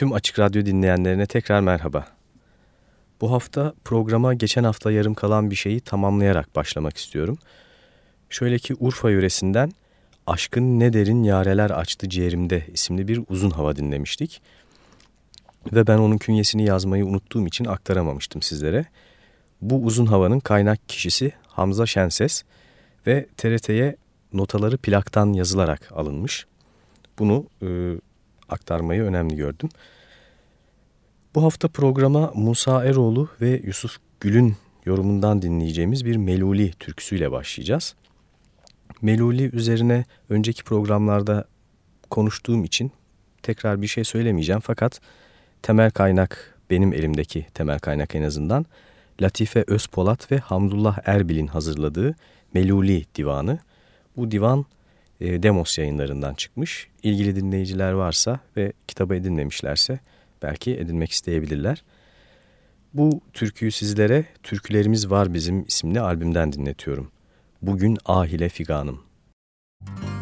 Tüm Açık Radyo dinleyenlerine tekrar merhaba. Bu hafta programa geçen hafta yarım kalan bir şeyi tamamlayarak başlamak istiyorum. Şöyle ki Urfa yöresinden Aşkın Ne Derin Yareler Açtı Ciğerimde isimli bir uzun hava dinlemiştik. Ve ben onun künyesini yazmayı unuttuğum için aktaramamıştım sizlere. Bu uzun havanın kaynak kişisi Hamza Şenses ve TRT'ye notaları plaktan yazılarak alınmış. Bunu e, aktarmayı önemli gördüm. Bu hafta programa Musa Eroğlu ve Yusuf Gül'ün yorumundan dinleyeceğimiz bir Meluli türküsüyle başlayacağız. Meluli üzerine önceki programlarda konuştuğum için tekrar bir şey söylemeyeceğim fakat temel kaynak benim elimdeki temel kaynak en azından Latife Özpolat ve Hamdullah Erbil'in hazırladığı Meluli Divanı. Bu divan e, Demos yayınlarından çıkmış. İlgili dinleyiciler varsa ve kitabı edinmemişlerse belki edinmek isteyebilirler. Bu türküyü sizlere Türkülerimiz Var Bizim isimli albümden dinletiyorum. Bugün Ahile Figanım. Müzik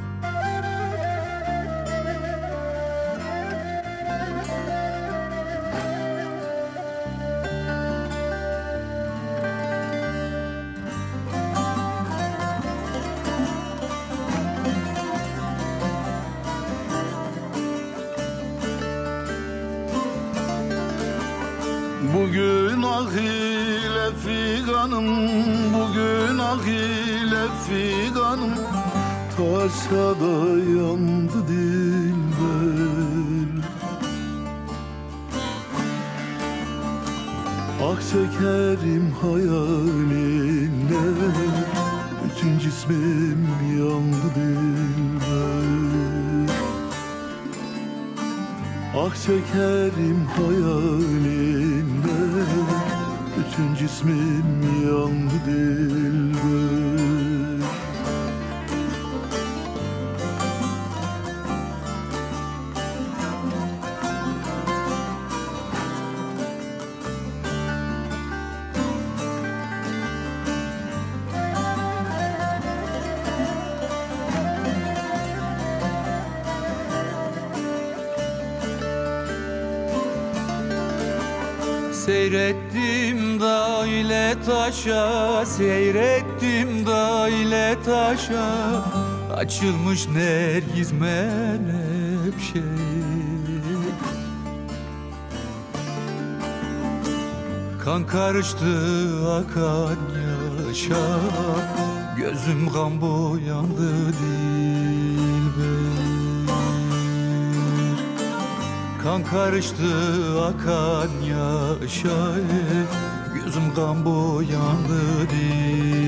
Bugün ahile figanım Bugün ahile figanım. Taşa dayandı dilber Ah şekerim hayalinle Bütün cismim yandı dilber Ah şekerim hayalinle bütün cismim yandı dilber taşa Seyrettim da ile taşa. Açılmış nergiz menepşe. Kan karıştı akan yaşa Gözüm kan boyandı dilber Kan karıştı akan yaşa Gözüm kan boyandı dilber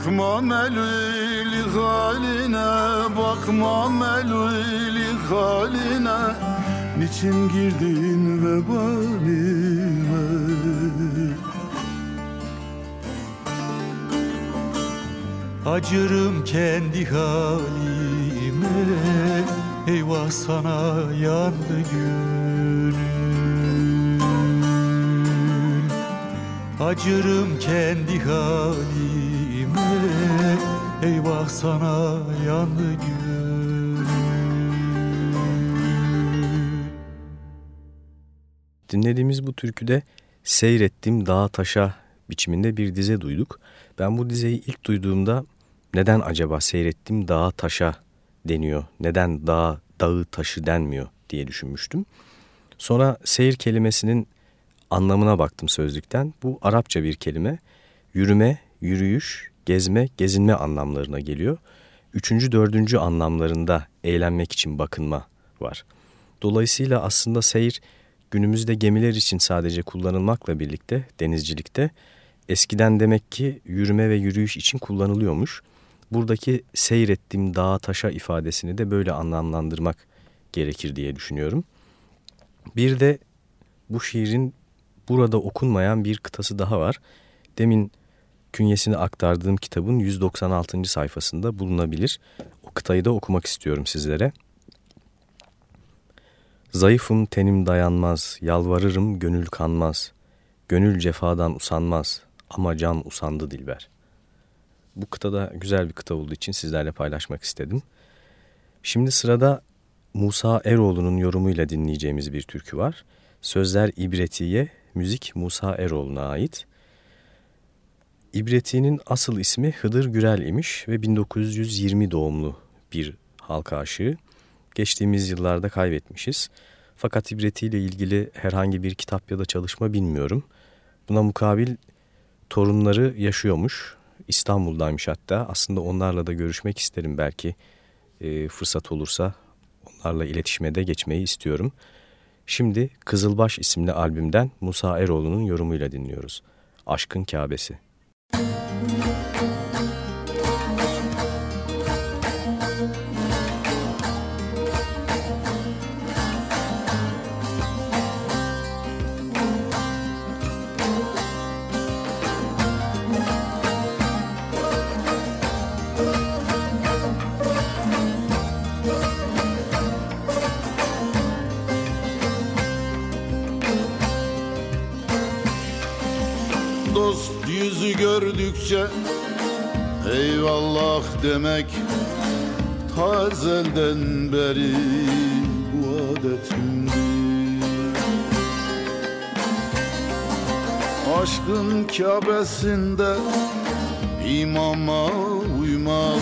Bakma meluli haline Bakma meluli haline. Niçin girdin vebalime? Acırım kendi halime. Eyvah sana yandı gönül Acırım kendi halime Eyvah sana yandı gül Dinlediğimiz bu türküde seyrettim dağa taşa biçiminde bir dize duyduk. Ben bu dizeyi ilk duyduğumda neden acaba seyrettim dağa taşa deniyor, neden dağ, dağı taşı denmiyor diye düşünmüştüm. Sonra seyir kelimesinin anlamına baktım sözlükten. Bu Arapça bir kelime. Yürüme, yürüyüş, gezme, gezinme anlamlarına geliyor. Üçüncü, dördüncü anlamlarında eğlenmek için bakınma var. Dolayısıyla aslında seyir günümüzde gemiler için sadece kullanılmakla birlikte denizcilikte eskiden demek ki yürüme ve yürüyüş için kullanılıyormuş. Buradaki seyrettiğim dağa taşa ifadesini de böyle anlamlandırmak gerekir diye düşünüyorum. Bir de bu şiirin burada okunmayan bir kıtası daha var. demin künyesini aktardığım kitabın 196. sayfasında bulunabilir. O kıtayı da okumak istiyorum sizlere. Zayıfım tenim dayanmaz, yalvarırım gönül kanmaz. Gönül cefadan usanmaz ama can usandı Dilber. Bu kıta da güzel bir kıta olduğu için sizlerle paylaşmak istedim. Şimdi sırada Musa Eroğlu'nun yorumuyla dinleyeceğimiz bir türkü var. Sözler İbretiye, müzik Musa Eroğlu'na ait. İbreti'nin asıl ismi Hıdır Gürel imiş ve 1920 doğumlu bir halka aşığı. Geçtiğimiz yıllarda kaybetmişiz. Fakat İbreti ile ilgili herhangi bir kitap ya da çalışma bilmiyorum. Buna mukabil torunları yaşıyormuş. İstanbul'daymış hatta. Aslında onlarla da görüşmek isterim belki e, fırsat olursa. Onlarla iletişime de geçmeyi istiyorum. Şimdi Kızılbaş isimli albümden Musa Eroğlu'nun yorumuyla dinliyoruz. Aşkın Kâbesi. Müzik gördükçe eyvallah demek tazelden beri bu adetimdi. Aşkın Kabe'sinde imama uymak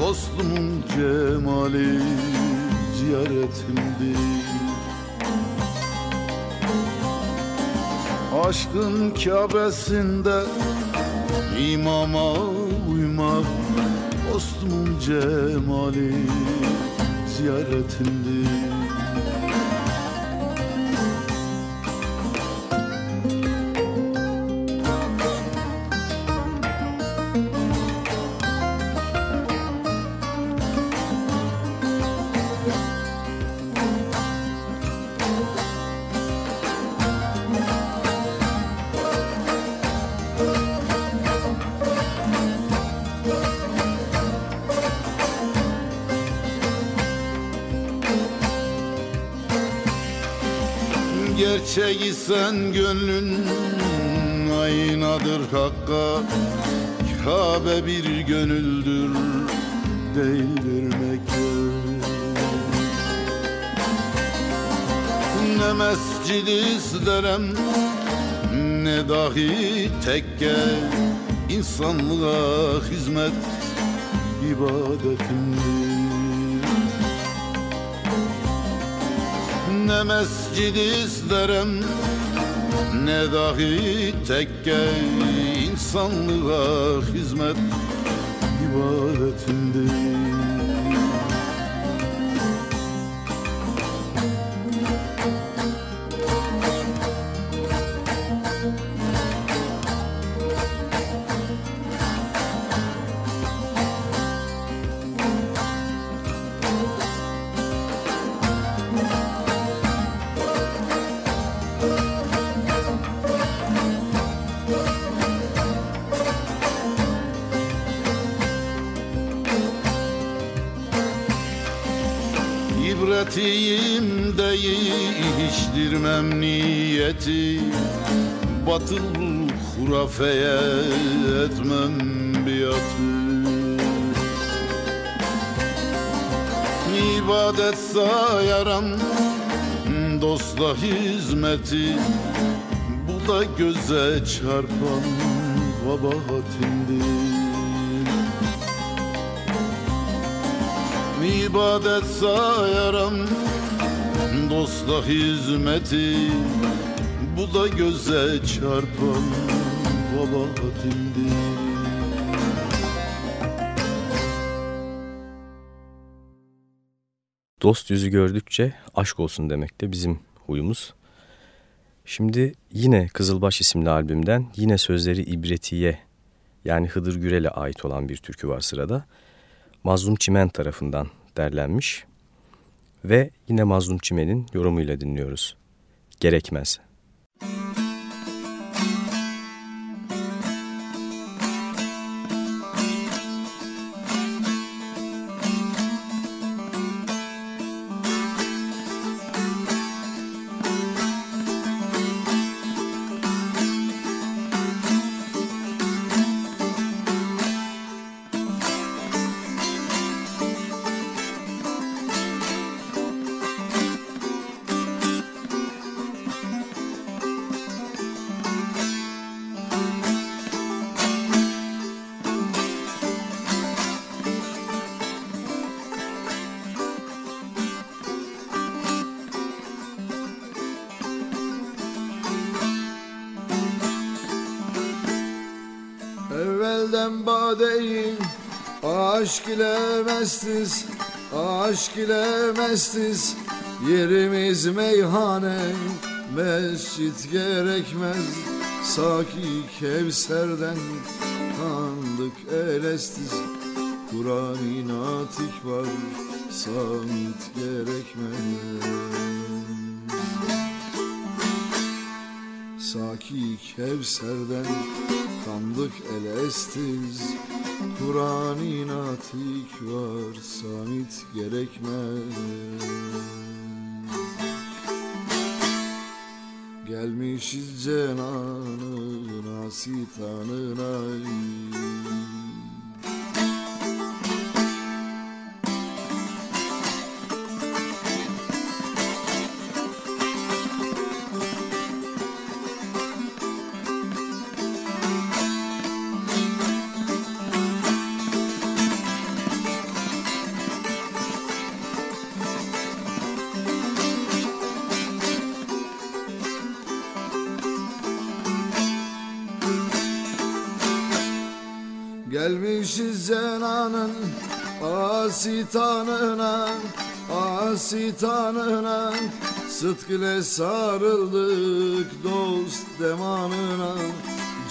Dostumun cemali ziyaretimdi. Aşkın Kabe'sinde İmama uymak Dostumun cemali ziyaretimdir sen gönlün aynadır hakka. Kabe bir gönüldür değildir Mekke Ne mescid izlerem ne dahi tekke. İnsanlığa hizmet ibadetimdir. Ne mescid isterim Ne dahi tekke insanlığa hizmet ibadetimdir değiştirmem niyeti Batıl hurafeye etmem biatı. İbadet sayaram dosta hizmeti Bu da göze çarpan kabahatimdir ibadet sayarım Dosta hizmeti Bu da göze çarpan kabahatimdir Dost yüzü gördükçe aşk olsun demek de bizim huyumuz. Şimdi yine Kızılbaş isimli albümden yine sözleri İbretiye yani Hıdır Gürel'e ait olan bir türkü var sırada. Mazlum Çimen tarafından derlenmiş ve yine Mazlum Çimen'in yorumuyla dinliyoruz. Gerekmez. Evvelden badeyim Aşk ile mestiz Aşk ile mestiz Yerimiz meyhane Mescit gerekmez. Saki Kevser'den Kandık elestiz Kur'an inatik var Samit gerekmez Saki Kevser'den kandık elestiz Kur'an inatik var samit gerekmez. Gelmişiz cenanın asitanına Gelmişiz asitanına Asitanına Sıdk sarıldık dost demanına.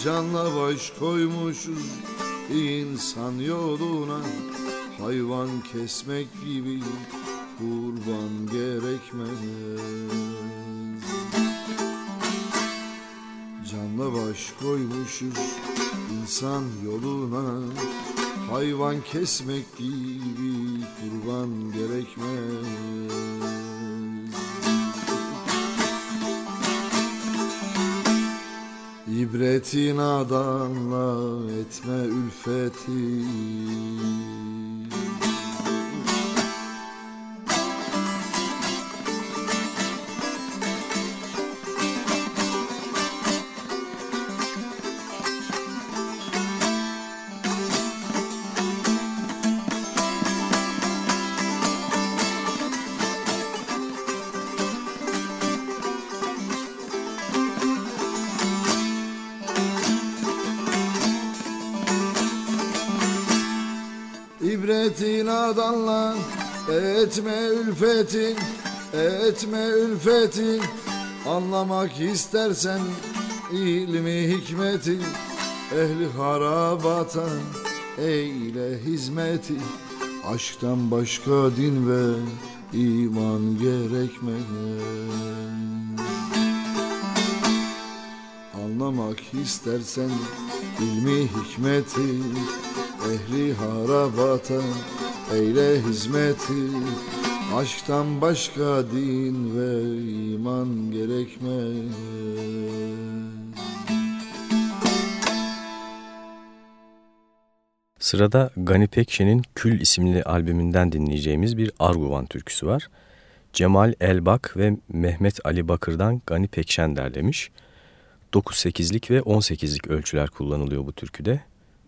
Canla baş koymuşuz insan yoluna. Hayvan kesmek gibi kurban gerekmez. Canla baş koymuşuz insan yoluna Hayvan kesmek gibi kurban gerekmez. İbretin adamla etme ülfeti etme ülfetin etme ülfetin. Anlamak istersen ilmi hikmeti Ehli harabata eyle hizmeti. Aşktan başka din ve iman gerekmez. Anlamak istersen ilmi hikmeti Ehli harabata eyle hizmeti Aşktan başka din ve iman gerekmez Sırada Gani Pekşen'in Kül isimli albümünden dinleyeceğimiz bir Arguvan türküsü var. Cemal Elbak ve Mehmet Ali Bakır'dan Gani Pekşen derlemiş. 9-8'lik ve 18'lik ölçüler kullanılıyor bu türküde.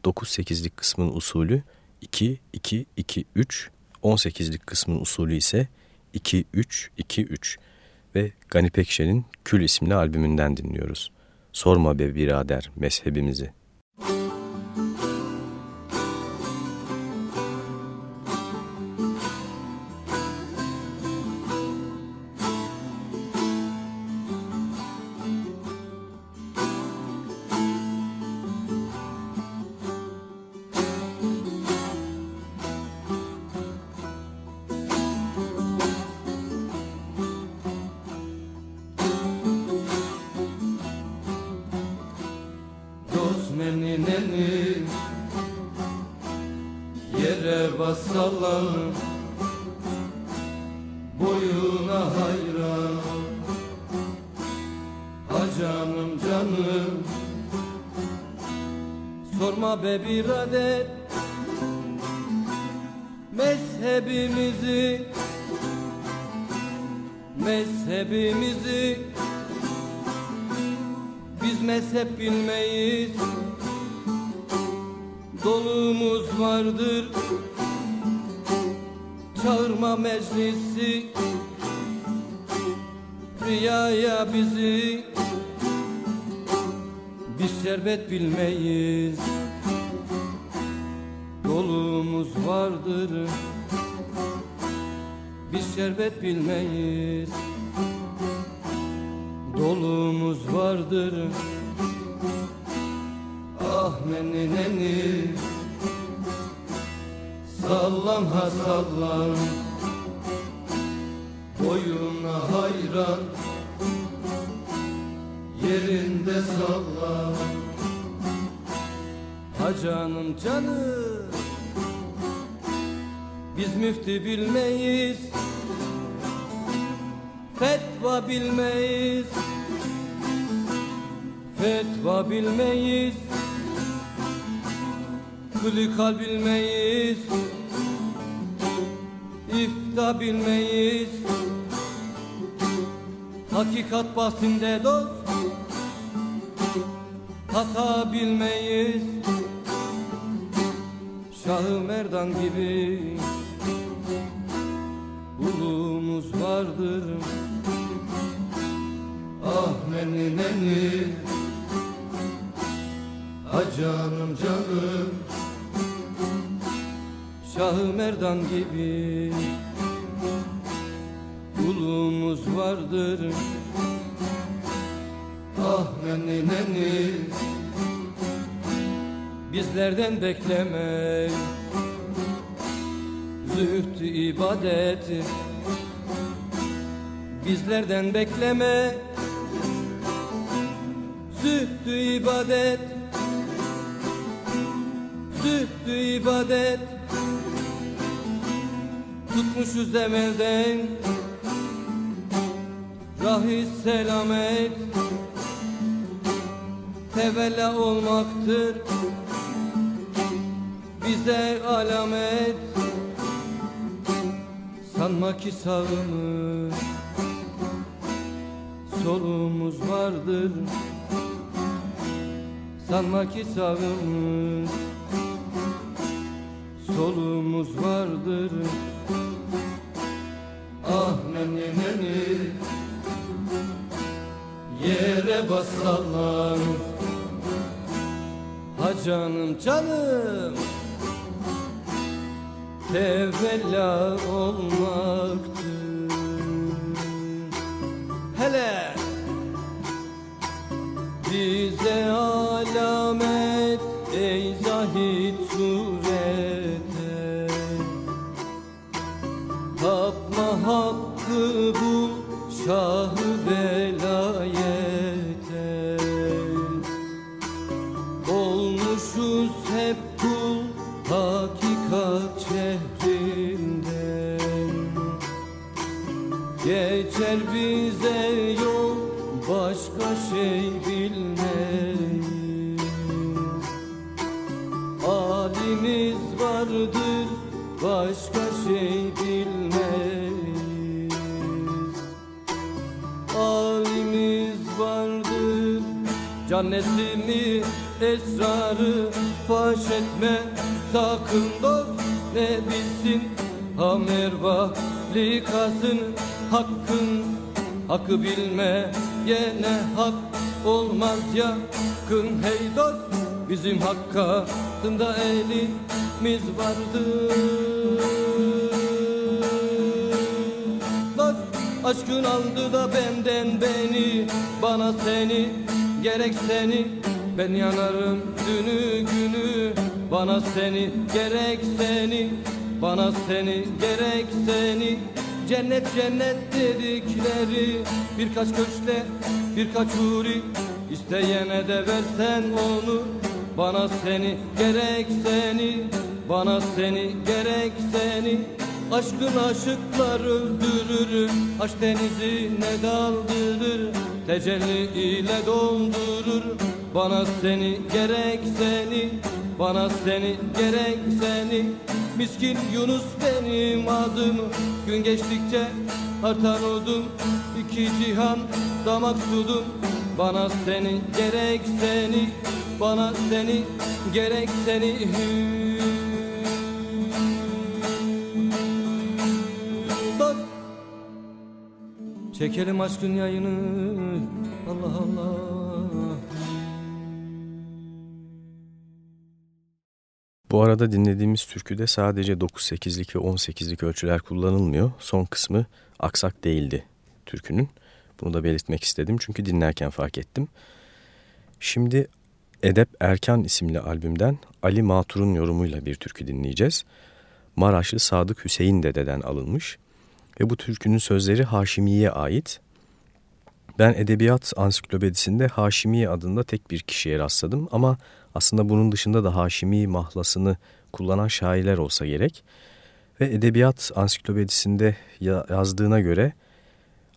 9-8'lik kısmın usulü 2-2-2-3, 18'lik kısmın usulü ise 2-3-2-3 ve Gani Pekşen'in Kül isimli albümünden dinliyoruz. Sorma be birader mezhebimizi. Şerbet bilmeyiz. Yolumuz vardır Biz şerbet bilmeyiz. Dolumuz vardır Ah nenni nenni Sallan ha sallan. Boyuna hayran. Yerinde sallan. Ha canım canım. Biz müftü bilmeyiz. Fetva bilmeyiz. Fetva bilmeyiz. Klikal bilmeyiz İfta bilmeyiz. Hakikat bahsinde dost Hata bilmeyiz. Şahı Merdan gibi Ulumuz vardır. Ah nenni nenni Ah canım canım. Şahı Merdan gibi Ulumuz vardır. Ah nenni nenni Bizlerden bekleme. Zühdü ibadet. Bizlerden bekleme. Zühdü ibadet. Zühdü ibadet. Tutmuşuz emelden Rahis selamet Tevella olmaktır. Bize alamet Sanma ki sağımız Solumuz vardır. Sanma ki sağımız Solumuz vardır. Ah nenni nenni Yere basalım Ha canım canım. Tevella olmaktır Hele. Bize alamet ey zahid surete. Tapma hakkı bu şahı Halimiz vardır? Başka şey bilmeyiz. Halimiz vardır. Can nesimi esrarı faş etme. Sakın dost ne bilsin? Hamerba likasın hakkın. Hakkı bilme yine hak olmaz yakın. Hey dost bizim hakkında elimiz vardır Dost aşkın aldı da benden beni. Bana seni gerek seni. Ben yanarım dünü günü. Bana seni gerek seni. Bana seni gerek seni. Cennet cennet dedikleri. Birkaç köşkle birkaç huri. İsteyene de versen onu Bana seni gerek seni Bana seni gerek seni. Aşkın aşıklar öldürür Aşk denizi ne daldırır. Tecelli ile doldurur Bana seni gerek seni Bana seni gerek seni. Miskin Yunus benim adım. Gün geçtikçe artan odum İki cihan damak sudum Bana seni gerek seni Bana seni gerek seni Dost Çekelim aşkın yayını Allah Allah Bu arada dinlediğimiz türküde sadece 9-8'lik ve 18'lik ölçüler kullanılmıyor. Son kısmı aksak değildi türkünün. Bunu da belirtmek istedim çünkü dinlerken fark ettim. Şimdi Edep Erkan isimli albümden Ali Matur'un yorumuyla bir türkü dinleyeceğiz. Maraşlı Sadık Hüseyin dededen alınmış ve bu türkünün sözleri Haşimiye ait. Ben Edebiyat Ansiklopedisinde Haşimi adında tek bir kişiye rastladım ama aslında bunun dışında da Haşimi mahlasını kullanan şairler olsa gerek. Ve Edebiyat Ansiklopedisinde yazdığına göre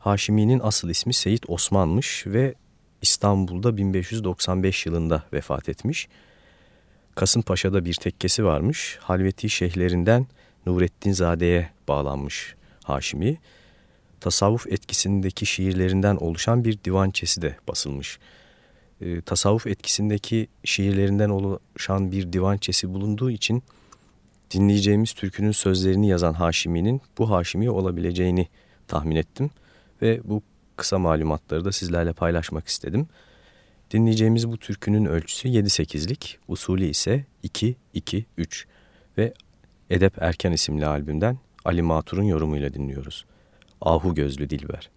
Haşimi'nin asıl ismi Seyit Osman'mış ve İstanbul'da 1595 yılında vefat etmiş. Kasımpaşa'da bir tekkesi varmış. Halveti şeyhlerinden Nurettin Zade'ye bağlanmış Haşimi. Tasavvuf etkisindeki şiirlerinden oluşan bir divançesi de basılmış. E, tasavvuf etkisindeki şiirlerinden oluşan bir divançesi bulunduğu için dinleyeceğimiz türkünün sözlerini yazan Haşimi'nin bu Haşimi olabileceğini tahmin ettim ve bu kısa malumatları da sizlerle paylaşmak istedim. Dinleyeceğimiz bu türkünün ölçüsü 7-8'lik, usulü ise 2-2-3 ve Edep Erken isimli albümden Ali Matur'un yorumuyla dinliyoruz. Ahu Gözlü Dilber.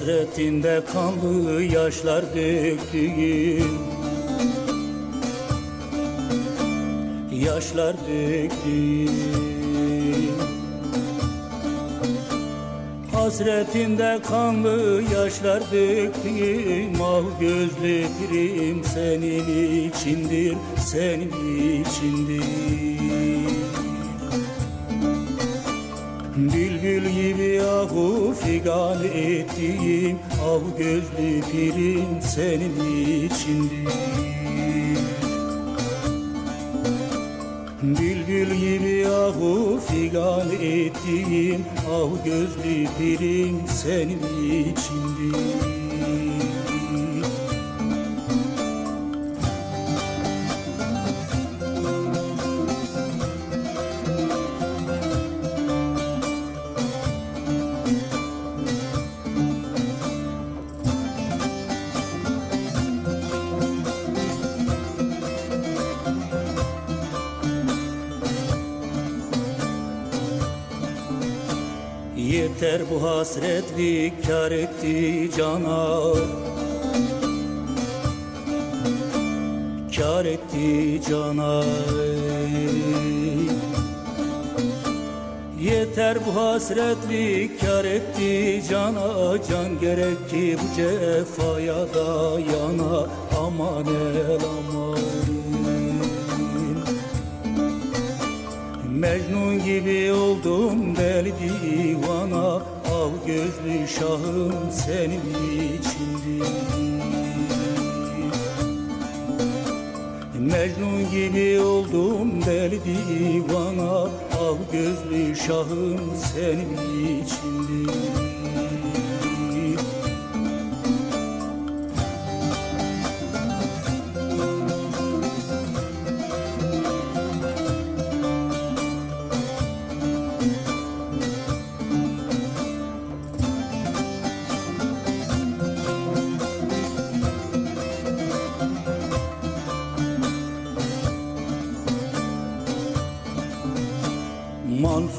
Hasretinde kanlı yaşlar döktüğüm Yaşlar döktüğüm Hasretinde kanlı yaşlar döktüğüm Ah gözlü pirim senin içindir, senin içindir Bülbül gibi ahu figan ettiğim Av gözlü pirin senin içindir Bülbül gibi ahu figan ettiğim Av gözlü pirin senin içindir hasretlik kar etti cana. Kar etti cana. Yeter bu hasretlik kar etti cana. Can gerek ki bu cefaya da yana. Aman el aman. Mecnun gibi oldum deli divana Av gözlü şahım senin içindir. Mecnun gibi oldum deli divana Av gözlü şahım senin içindir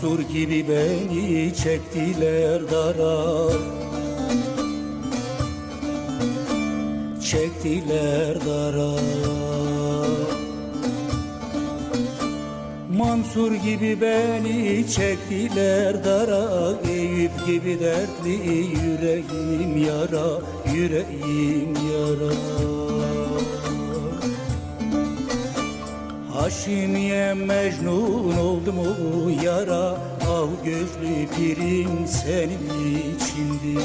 Mansur gibi beni çektiler dara. Çektiler dara. Mansur gibi beni çektiler dara. Eyüp gibi dertli yüreğim yara Yüreğim yara Haşimiye mecnun oldum o yara. Ah gözlü pirim senin içindir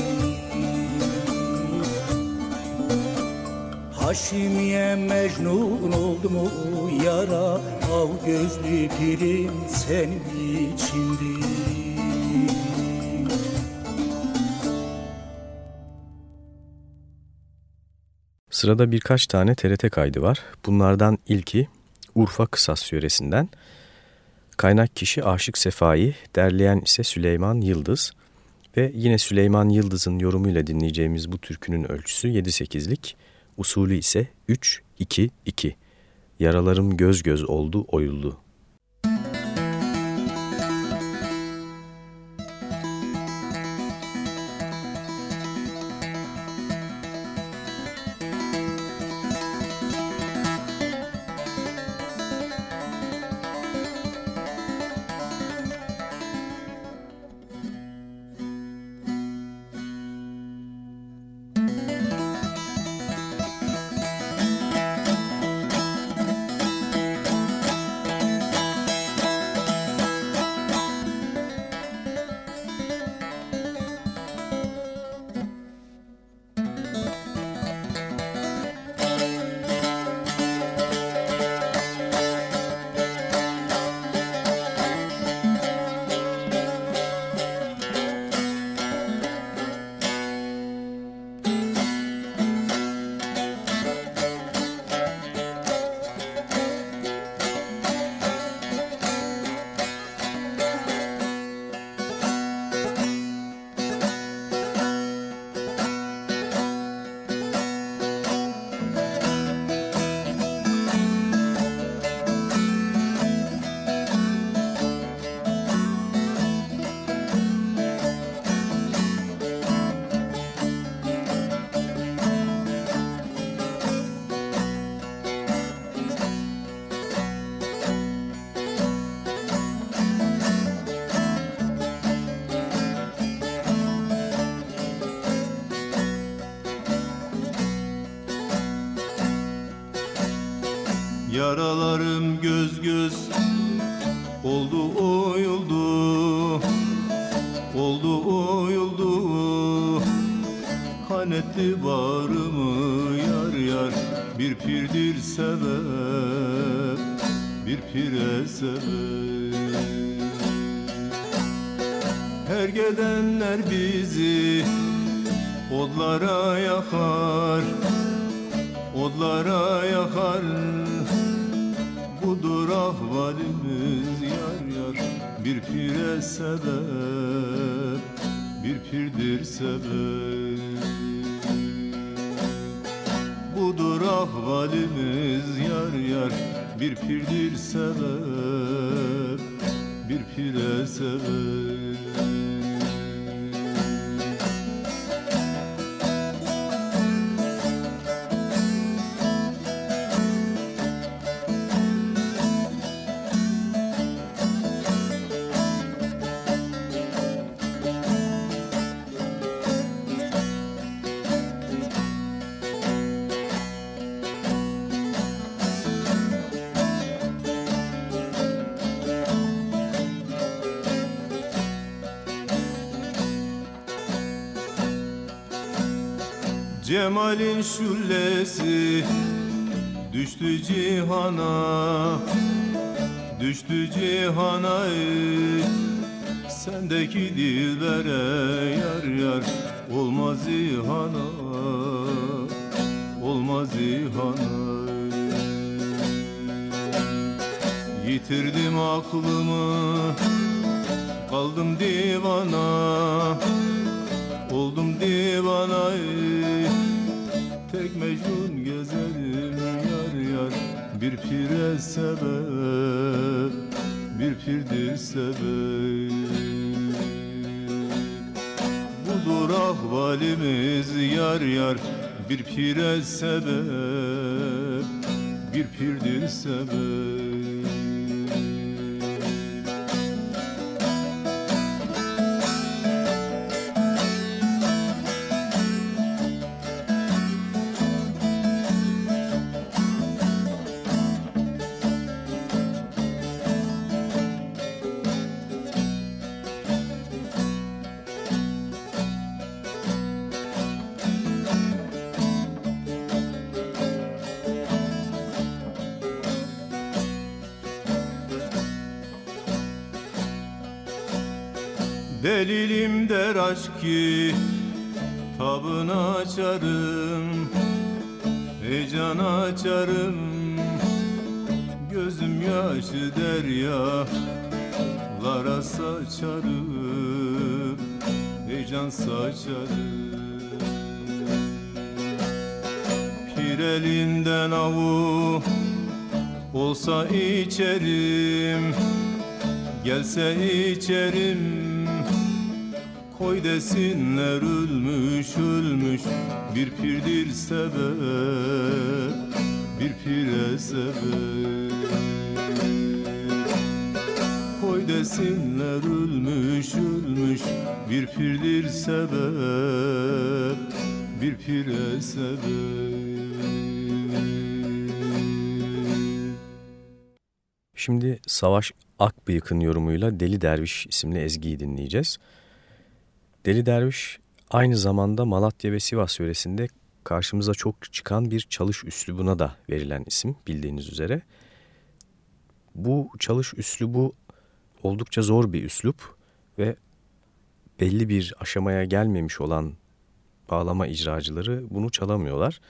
Haşimiye mecnun oldu mu yara. Av gözlü pirim senin içindi. Sırada birkaç tane TRT kaydı var. Bunlardan ilki Urfa Kısas yöresinden. Kaynak kişi Aşık Sefai, derleyen ise Süleyman Yıldız. Ve yine Süleyman Yıldız'ın yorumuyla dinleyeceğimiz bu türkünün ölçüsü 7-8'lik, usulü ise 3-2-2. Yaralarım göz göz oldu oyuldu. Cemalin şullesi düştü cihana Düştü cihana Sendeki dilbere yar yar Olmaz ihana Olmaz ihana Yitirdim aklımı Kaldım divana Oldum divana Tek mecnun gezerim yar yar. Bir pire sebep Bir pirdir sebep. Budur ahvalimiz yar yar. Bir pire sebep Bir pirdir sebep ki tabını açarım Ey can açarım. Gözüm yaşı deryalara saçarım Ey can saçarım. Pir elinden avu olsa içerim Gelse içerim Koy desinler ölmüş ölmüş. Bir pirdir sebep Bir pire sebep. Koy desinler ölmüş ölmüş. Bir pirdir sebep Bir pire sebep. Şimdi Savaş Akbıyık'ın yorumuyla Deli Derviş isimli ezgiyi dinleyeceğiz. Deli Derviş aynı zamanda Malatya ve Sivas yöresinde karşımıza çok çıkan bir çalış üslubuna da verilen isim bildiğiniz üzere. Bu çalış üslubu oldukça zor bir üslup ve belli bir aşamaya gelmemiş olan bağlama icracıları bunu çalamıyorlar.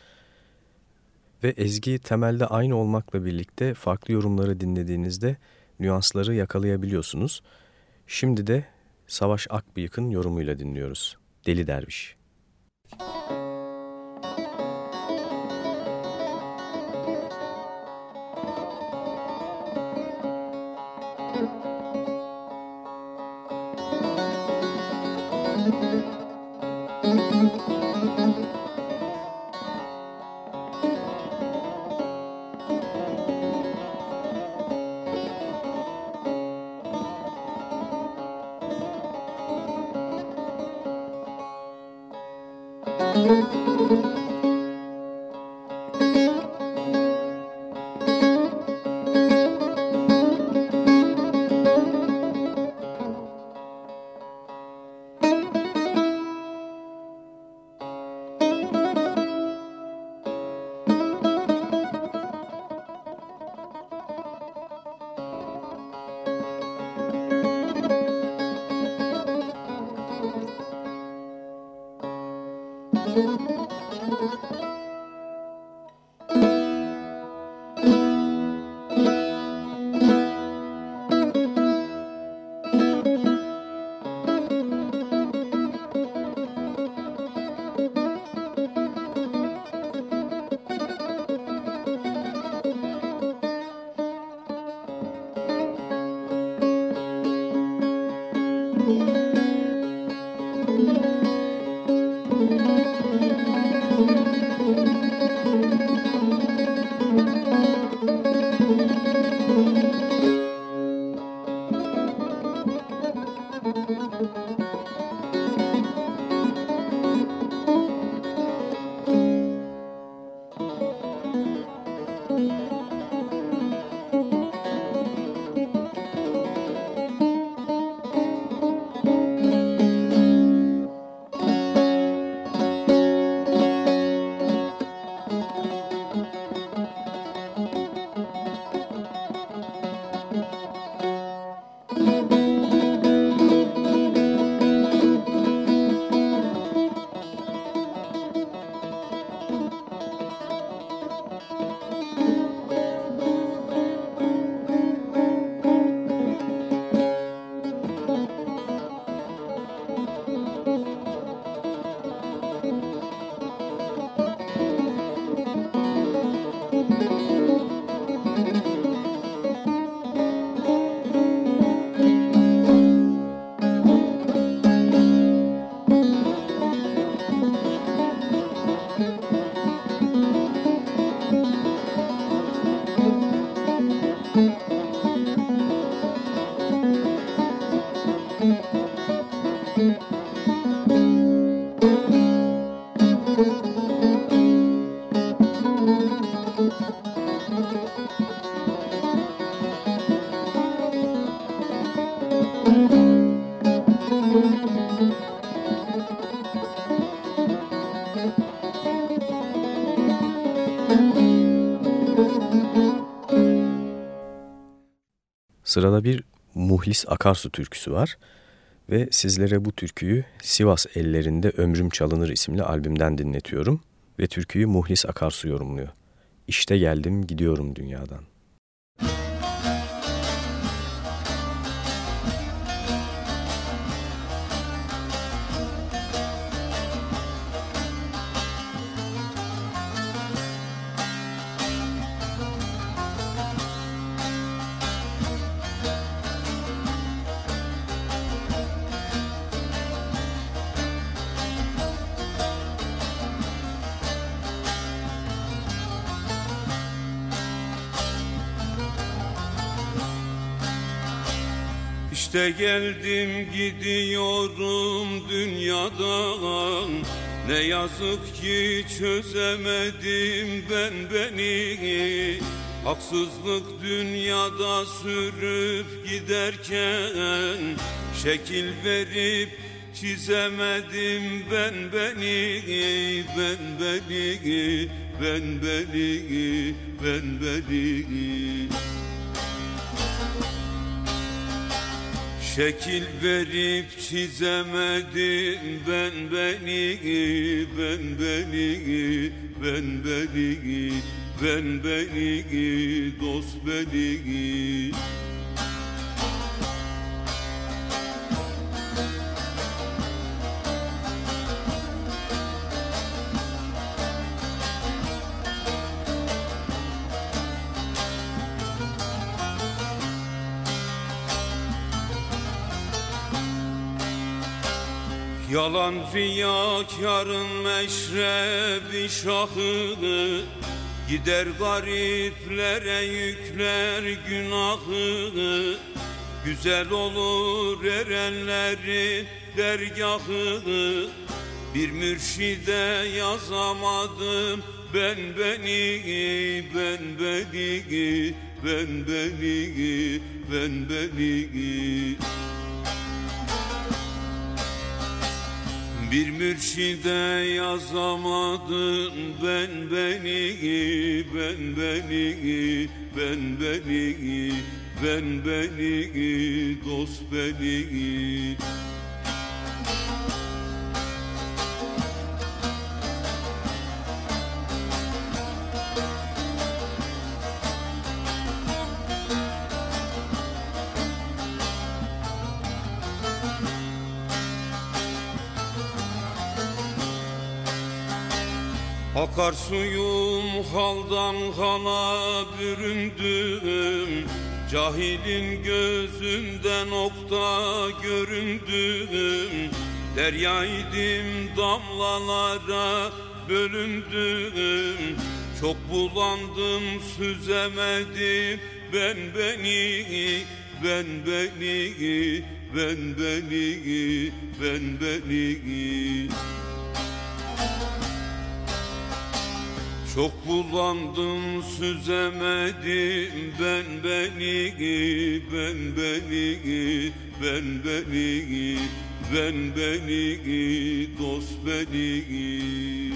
Ve ezgi temelde aynı olmakla birlikte farklı yorumları dinlediğinizde nüansları yakalayabiliyorsunuz. Şimdi de Savaş Akbıyık'ın yorumuyla dinliyoruz. Deli Derviş. Müzik フフフフ。Sırada bir Muhlis Akarsu türküsü var. Ve sizlere bu türküyü Sivas Ellerinde Ömrüm Çalınır isimli albümden dinletiyorum ve türküyü Muhlis Akarsu yorumluyor. İşte geldim gidiyorum dünyadan. İşte geldim gidiyorum dünyadan. Ne yazık ki çözemedim ben beni. Haksızlık dünyada sürüp giderken Şekil verip çizemedim ben beni. Ben beni, ben beni, ben beni Şekil verip çizemedim ben beni ben beni ben beni ben beni dost beni Yalan riyakarın meşrebi şahı Gider gariplere yükler günahı Güzel olur erenlerin dergahı Bir mürşide yazamadım ben beni ben beni ben beni ben beni Bir mürşide yazamadın ben beni ben beni ben beni ben beni dost beni Akarsuyum haldan hala büründüm. Cahilin gözünden okta göründüm. Deryaydım damlalara bölündüm. Çok bulandım süzemedim ben beni Ben beni, ben beni, ben beni Çok bulandım süzemedim ben beni ben beni ben beni ben beni dost beni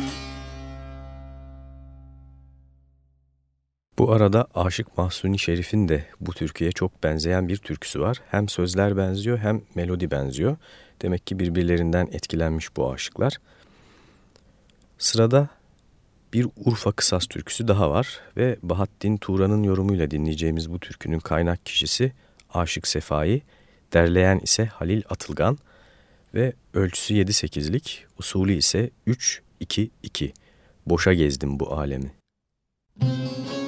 Bu arada Aşık Mahsuni Şerif'in de bu türküye çok benzeyen bir türküsü var. Hem sözler benziyor hem melodi benziyor. Demek ki birbirlerinden etkilenmiş bu aşıklar. Sırada bir Urfa kısas türküsü daha var ve Bahattin Turan'ın yorumuyla dinleyeceğimiz bu türkünün kaynak kişisi Aşık Sefai, derleyen ise Halil Atılgan ve ölçüsü 7-8'lik, usulü ise 3-2-2. Boşa gezdim bu alemi. Müzik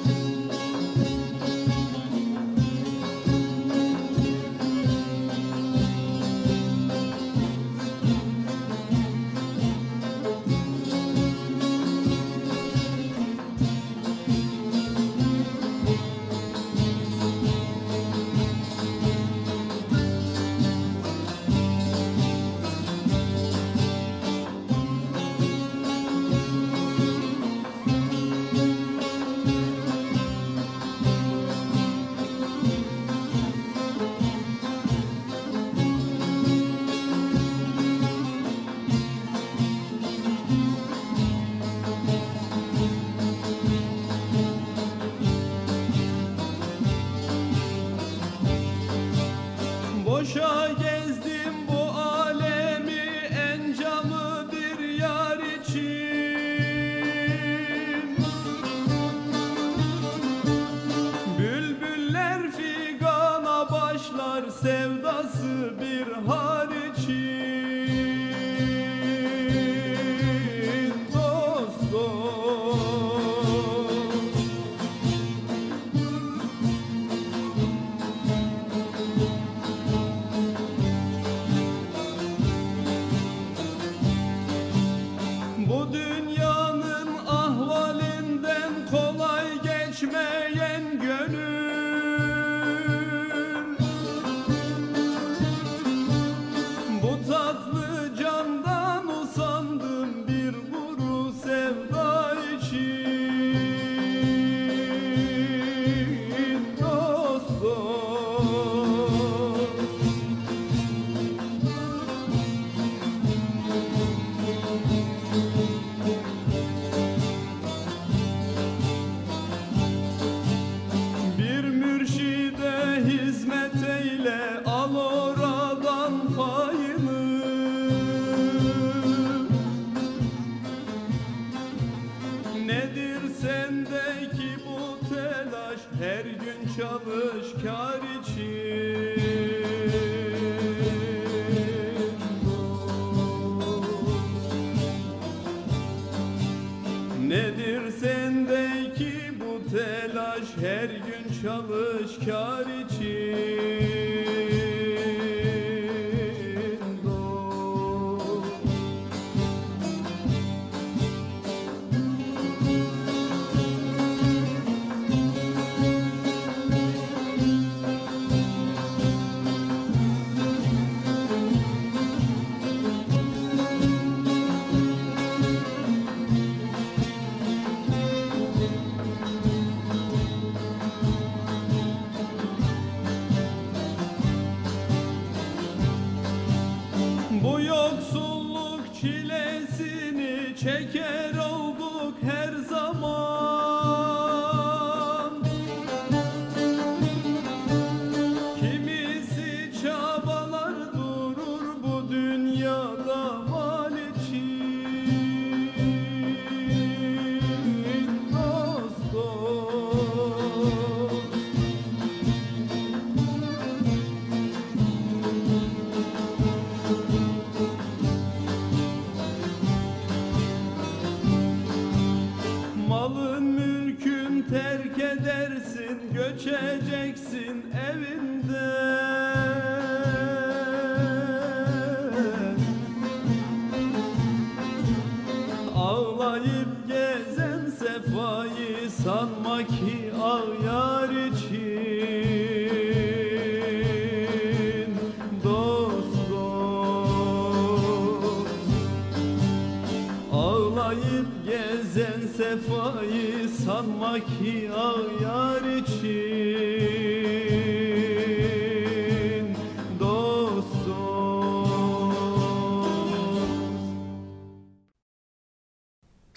çeker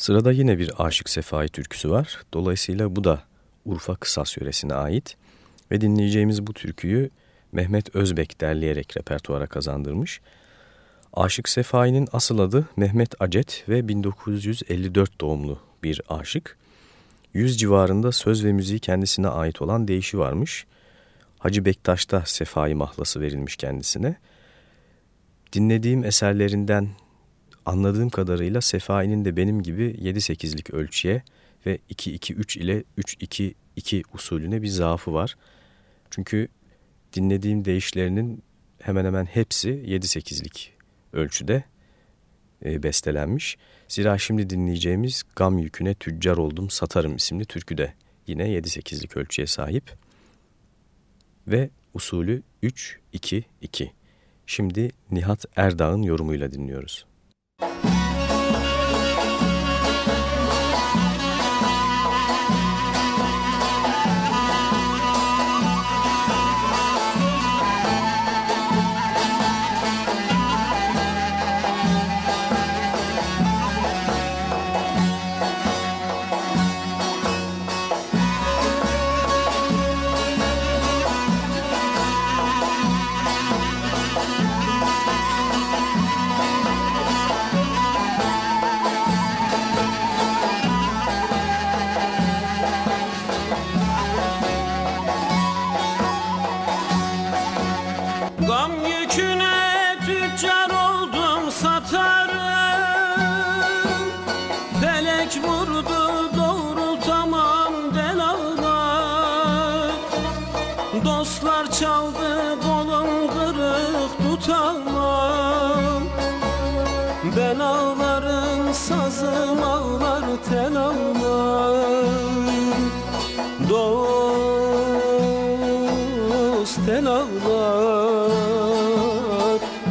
Sırada yine bir Aşık Sefai türküsü var. Dolayısıyla bu da Urfa Kısas yöresine ait. Ve dinleyeceğimiz bu türküyü Mehmet Özbek derleyerek repertuara kazandırmış. Aşık Sefai'nin asıl adı Mehmet Acet ve 1954 doğumlu bir aşık. Yüz civarında söz ve müziği kendisine ait olan deyişi varmış. Hacı Bektaş'ta Sefai mahlası verilmiş kendisine. Dinlediğim eserlerinden Anladığım kadarıyla Sefai'nin de benim gibi 7-8'lik ölçüye ve 2-2-3 ile 3-2-2 usulüne bir zaafı var. Çünkü dinlediğim deyişlerinin hemen hemen hepsi 7-8'lik ölçüde e, bestelenmiş. Zira şimdi dinleyeceğimiz Gam Yüküne Tüccar Oldum Satarım isimli türkü de yine 7-8'lik ölçüye sahip. Ve usulü 3-2-2. Şimdi Nihat Erdağ'ın yorumuyla dinliyoruz. Sazım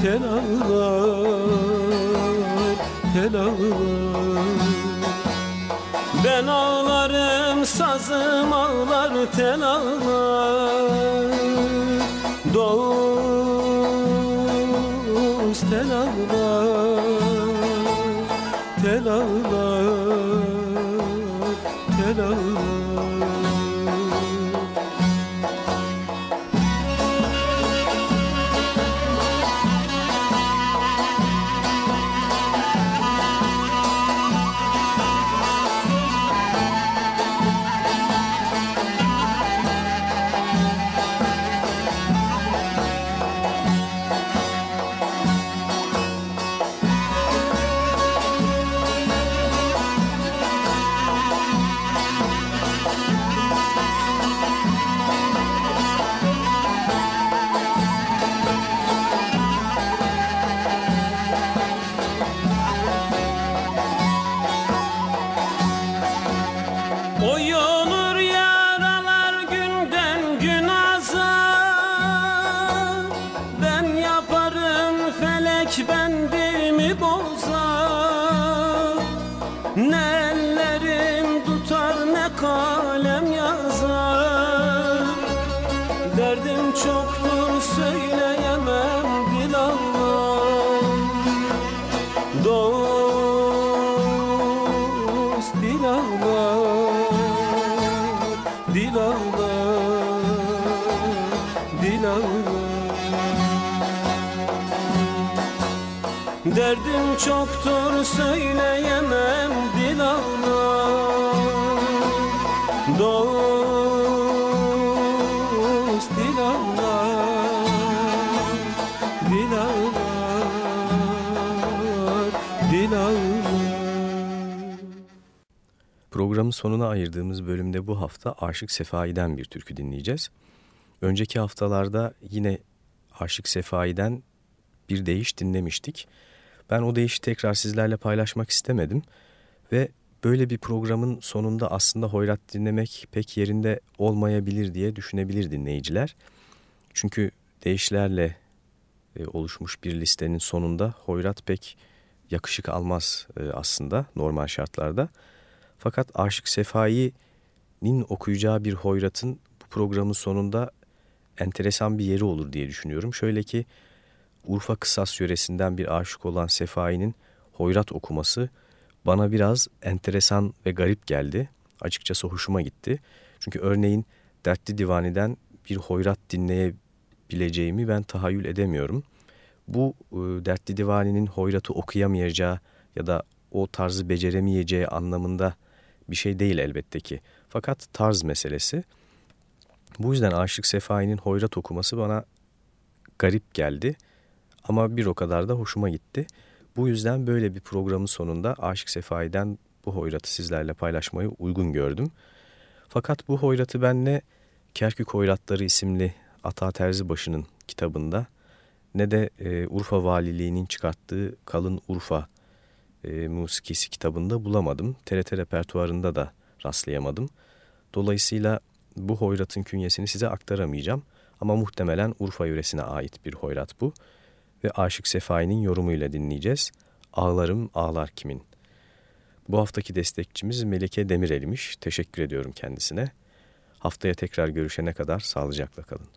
Tel ağlar Tel ağlar. Ben ağlarım sazım ağlar tel ağlar. Dost tel ağlar Tel ağlar Tel ağlar Dil ağlar Derdim çoktur söyleyemem dil ağlar Dost dil ağlar Dil ağlar Dil ağlar Programın sonuna ayırdığımız bölümde bu hafta Aşık Sefai'den bir türkü dinleyeceğiz. Önceki haftalarda yine Aşık Sefai'den bir deyiş dinlemiştik. Ben o deyişi tekrar sizlerle paylaşmak istemedim ve böyle bir programın sonunda aslında hoyrat dinlemek pek yerinde olmayabilir diye düşünebilir dinleyiciler. Çünkü deyişlerle e, oluşmuş bir listenin sonunda hoyrat pek yakışık almaz e, aslında normal şartlarda. Fakat Aşık Sefai'nin okuyacağı bir hoyratın bu programın sonunda enteresan bir yeri olur diye düşünüyorum. Şöyle ki Urfa Kısas yöresinden bir aşık olan Sefai'nin hoyrat okuması bana biraz enteresan ve garip geldi. Açıkçası hoşuma gitti. Çünkü örneğin Dertli Divani'den bir hoyrat dinleyebileceğimi ben tahayyül edemiyorum. Bu e, Dertli Divani'nin hoyratı okuyamayacağı ya da o tarzı beceremeyeceği anlamında bir şey değil elbette ki. Fakat tarz meselesi. Bu yüzden Aşık Sefai'nin hoyrat okuması bana garip geldi ama bir o kadar da hoşuma gitti. Bu yüzden böyle bir programın sonunda Aşık Sefai'den bu hoyratı sizlerle paylaşmayı uygun gördüm. Fakat bu hoyratı ben ne Kerkük Hoyratları isimli Ata Terzibaşı'nın kitabında ne de e, Urfa Valiliği'nin çıkarttığı Kalın Urfa e, musikisi kitabında bulamadım. TRT repertuarında da rastlayamadım. Dolayısıyla bu hoyratın künyesini size aktaramayacağım. Ama muhtemelen Urfa yöresine ait bir hoyrat bu. Ve Aşık Sefai'nin yorumuyla dinleyeceğiz. Ağlarım ağlar kimin? Bu haftaki destekçimiz Melike Demirel'miş. Teşekkür ediyorum kendisine. Haftaya tekrar görüşene kadar sağlıcakla kalın.